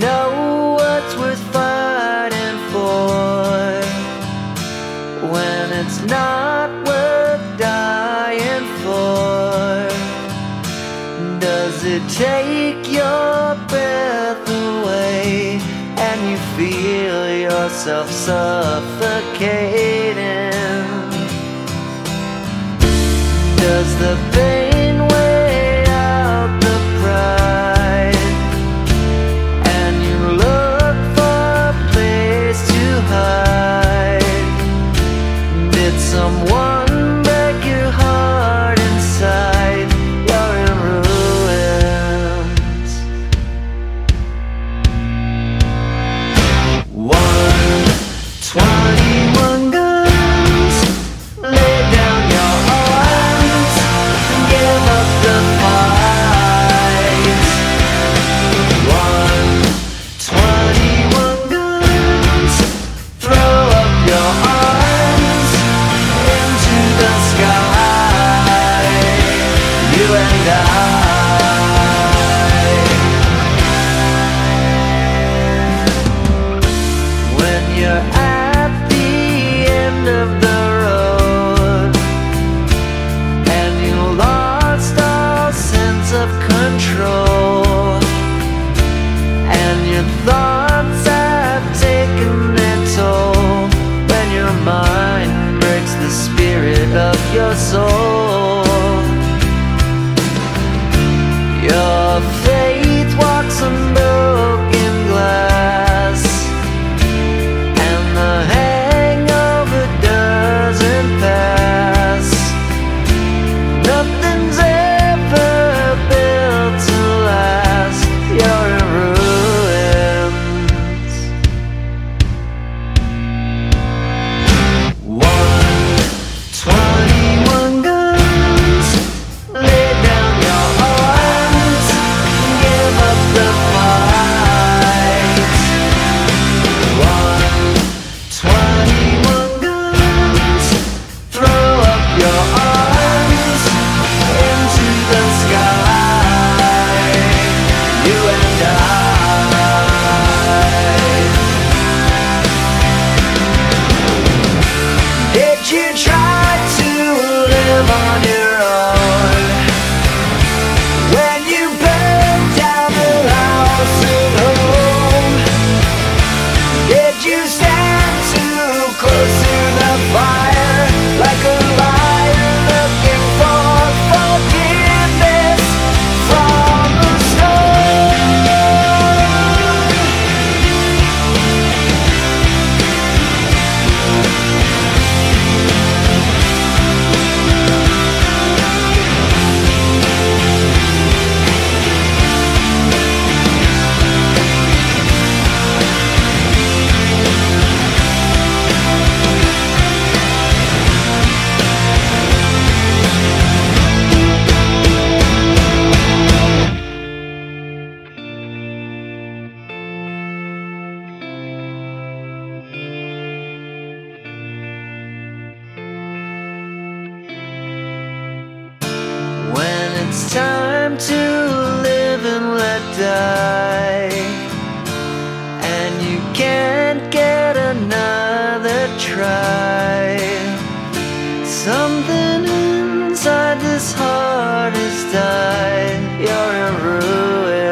know what's worth fighting for when it's not worth dying for? Does it take your breath away and you feel yourself suffocating? Does the pain your soul. Time to live and let die. And you can't get another try. Something inside this heart is died. You're a ruin.